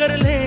कर ले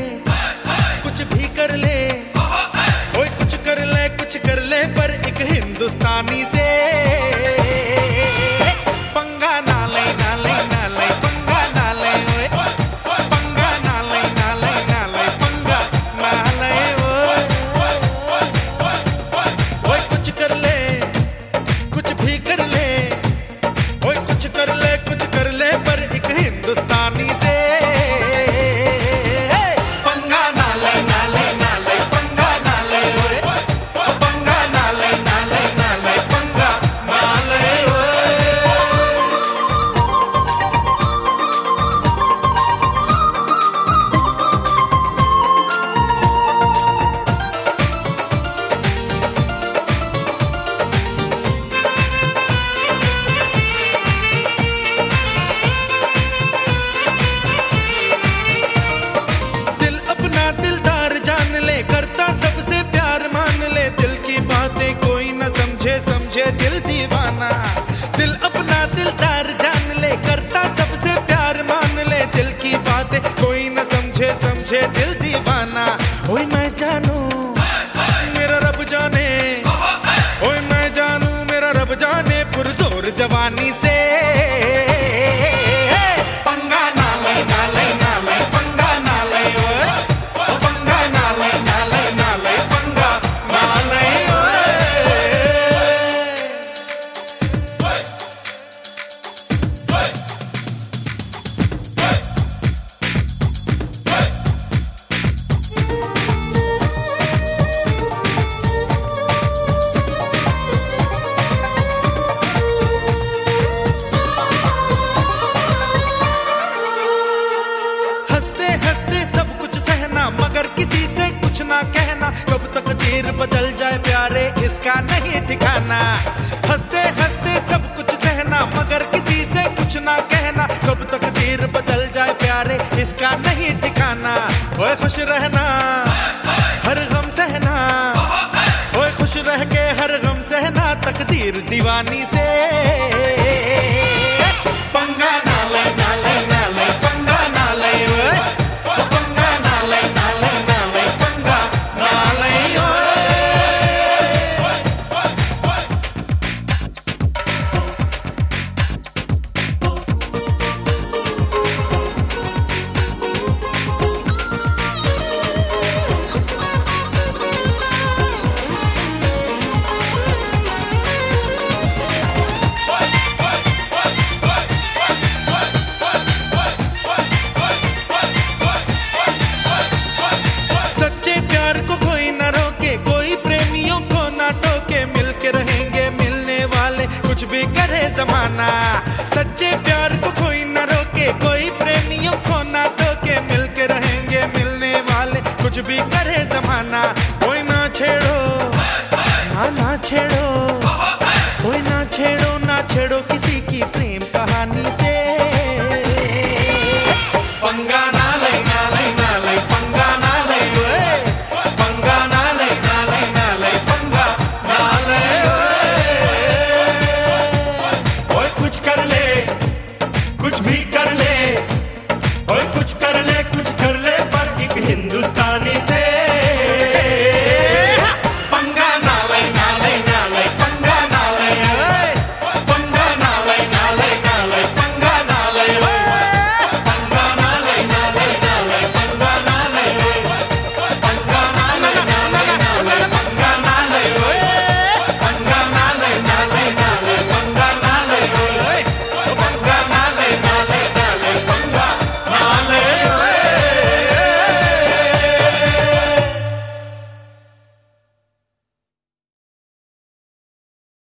दिल दीवाना। दिल अपना दिलदार जान ले, करता सबसे प्यार मान ले। दिल की बातें कोई न समझे समझे दिल दीवाना। ओए मैं जानू, मेरा रब जाने। ओए मैं जानू, मेरा रब जाने। पुरजोर जवानी से दिखाना। हँसते हँसते सब कुछ सहना, मगर किसी से कुछ ना कहना। कब तक देर बदल जाए प्यारे, इसका नहीं ठिकाना ओए खुश रहना, हर गम सहना। ओए खुश रह के हर गम सहना, तकदीर दीवानी से। निभाना सच्चे प्यार को कोई न रोके, कोई प्रेमियों को ना टोके। मिलके रहेंगे, मिलने वाले, कुछ भी करे जमाना। कोई ना छेड़ो ना ना छेड़ो। कोई ना छेड़ो ना छेड़ो किसी की प्रेम